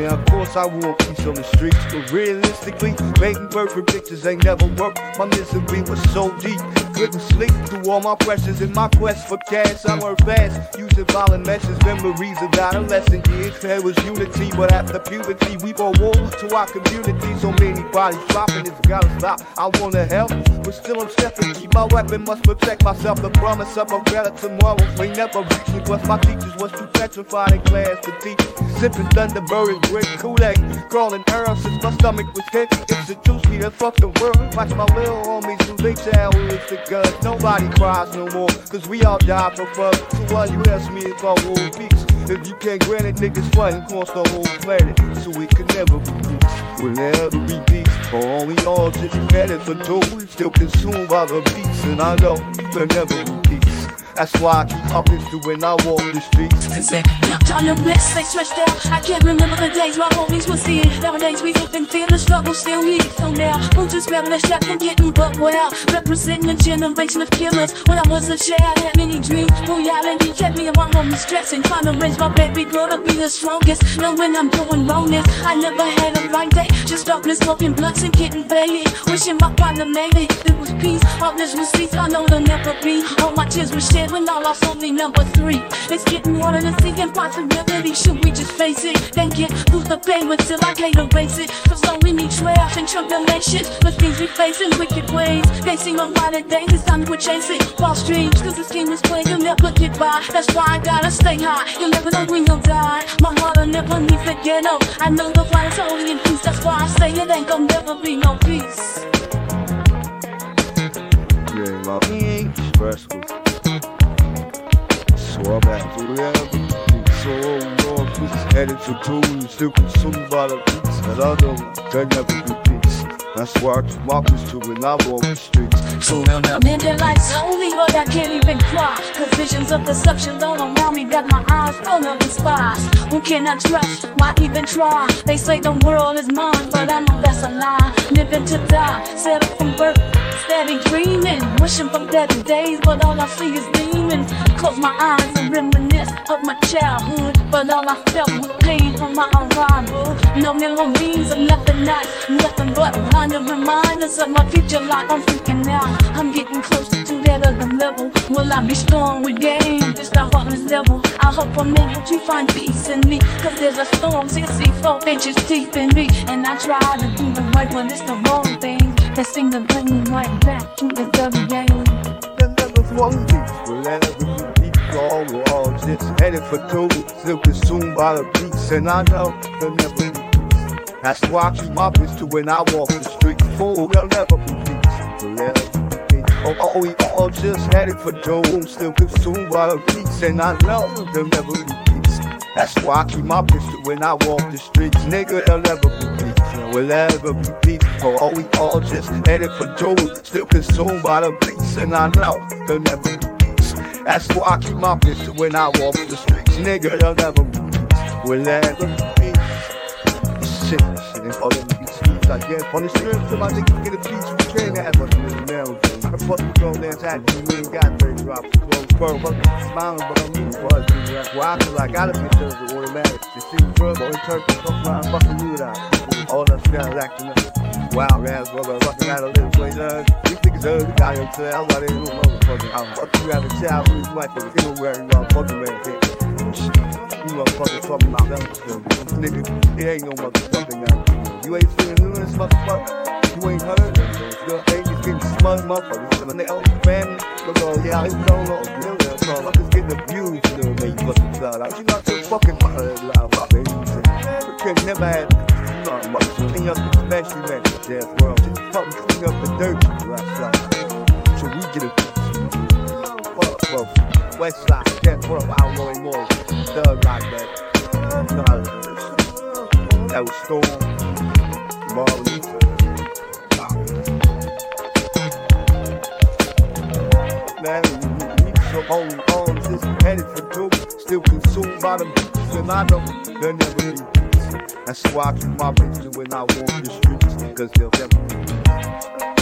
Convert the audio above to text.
Yes, I want peace on the streets, but realistically, making perfect pictures ain't never worked. My misery was so deep, couldn't sleep through all my pressures in my quest for cash. I learned fast, using violent meshes, memories of adolescent years. There was unity, but after puberty, we brought war to our community. So many bodies dropping, it's gotta stop. I wanna help, but still I'm stepping. Keep my weapon, must protect myself. The promise of a better tomorrow may never reach me, plus my teachers was too petrified in class to teach. Sipping Thunderbird great Kool-Aid, crawling earth since my stomach was hit. Introduce me to fuck the world. Watch my little homies who do they childhood the guns. Nobody cries no more, cause we all die for fun. So why you ask me if I want peace? If you can't grant it, niggas fighting across the whole planet. So we can never be peace. We'll never be peace. For only all just headed for two. Still consumed by the beats, and I know there'll never be peace. That's why I keep up into when I walk the streets. Time to bless, they stretched out. I can't remember the days my homies were seeing. Nowadays we live and feel the struggle still here. So now, who just rather strapped and getting buck well? Representing a generation of killers. When I was a child, I had many dreams. Reality kept me and my homies stressing. Trying to raise my baby girl to be the strongest. Knowing I'm doing wrongness. I never had a right day. Just darkness, smoking blunts and getting baby. Wishing my partner maybe there was peace. All this peace, I know be. All my tears were shed when I only number three. It's getting harder to see impossibility. Should we just face it? Then get through the pain until I can't erase it. Cause all we need trash and tribulations. But things we face in wicked ways. They seem unrighted days, it's time to chase it. False dreams, cause this game is played, you'll never get by. That's why I gotta stay high. You'll never know when you'll die. My heart will never leave the ghetto. I know the fire is holy in peace. That's why I say it ain't gonna never be no peace. Yeah, my ain't stressful. For two, still consumed by the beats. And I know there'll never be peace. That's why I keep my peace to when I walk the streets. So now. Their lights only, but I can't even cry. Cause visions of deception all around me got my eyes full of despise. Who can I trust? Why even try? They say the world is mine, but I know that's a lie. Living to die, set up from birth. Steady dreaming, wishing for better days, but all I see is demons. Close my eyes and reminisce of my childhood, but all I felt was pain from my arrival. No memories of nothing nice, nothing but wonder reminders of my future life. I'm freaking out, I'm getting closer to that other level. Will I be strong with game? Just a heartless devil. I hope I'm able to find peace in me, cause there's a storm, six feet, four inches deep in me, and I try to do the right, but it's the wrong thing. They seem to bring me right back to the WA. Then there was one beat. We'll never be peace. All all just headed for two. Still consumed by the beats. And I know there'll never be peace. That's why I keep my peace to when I walk the street. Fool, there'll never be peace. We'll never be peace. Oh, oh, we all just headed for doom. Still consumed by the beats. And I know there'll never be peace. That's why I keep my pistol when I walk the streets. Nigga, there'll never be peace. We'll never be peace. Oh, oh, we all just headed for doom. Still consumed by the beats. And I know there'll never be peace. That's why I keep my peace to when I walk the streets. Nigga, there'll never be peace. We'll never be peace. Shit, shit, and all them beats. I guess on the strength till my niggas get a piece, have us in the. I fuck with grown ass acting, we ain't got 30 drops of clothes. Bro, fuck smiling, but I'm moving for us. Why like I gotta be served with automatic. You see, bro, but interpret, fuck around, fucking you out. All that shit acting up. Wild ass, fucking out of little place, uh, these niggas ugly, got him to I'm motherfucking, I'm fucking you have a child his wife, but anywhere you motherfucking man, you motherfucking talking about them, nigga, it ain't no motherfucking. You ain't of this motherfucker. You ain't heard. You ain't just getting smug motherfuckers. Of their own family. All yeah, you don't know. You know motherfuckers getting abused. You know, man, you fucking shout out. You not so fucking loud about it. You can't never have. You know, motherfuckers. Clean up the especially man. Death world. Just fucking clean up the dirt. Right, so we get a. Fuck, fuck. West side. Death world. I don't know anymore. Thug like that. That was Storm. Marley. Man, so only on this headed for doom, still consumed by the beats, and I know they'll never be. That's why I keep my peace when I walk the streets, cause they'll never